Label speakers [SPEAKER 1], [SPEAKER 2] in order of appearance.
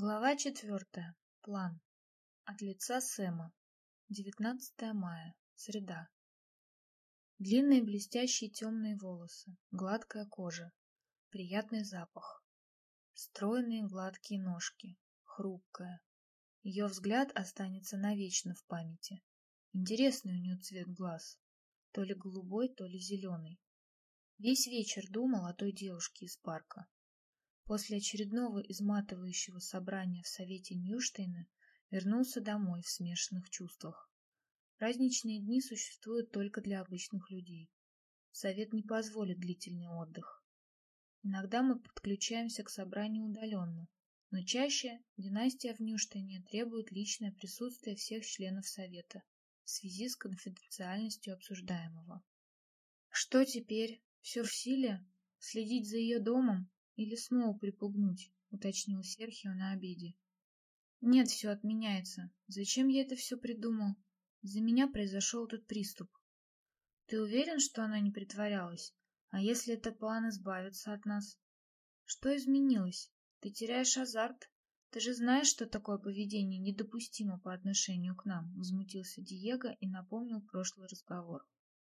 [SPEAKER 1] Глава четвертая. План. От лица Сэма. 19 мая. Среда. Длинные блестящие темные волосы, гладкая кожа, приятный запах. Стройные гладкие ножки, хрупкая. Ее взгляд останется навечно в памяти. Интересный у нее цвет глаз. То ли голубой, то ли зеленый. Весь вечер думал о той девушке из парка. После очередного изматывающего собрания в Совете Ньюштейна вернулся домой в смешанных чувствах. Праздничные дни существуют только для обычных людей. Совет не позволит длительный отдых. Иногда мы подключаемся к собранию удаленно, но чаще династия в Ньюштейне требует личное присутствие всех членов Совета в связи с конфиденциальностью обсуждаемого. Что теперь? Все в силе? Следить за ее домом? Или снова припугнуть, уточнил Серхио на обеде. Нет, все отменяется. Зачем я это все придумал? За меня произошел этот приступ. Ты уверен, что она не притворялась? А если это план избавиться от нас? Что изменилось? Ты теряешь азарт? Ты же знаешь, что такое поведение недопустимо по отношению к нам, возмутился Диего и напомнил прошлый разговор.